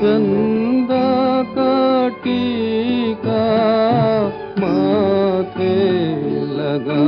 चंदा का टीका माथे लगा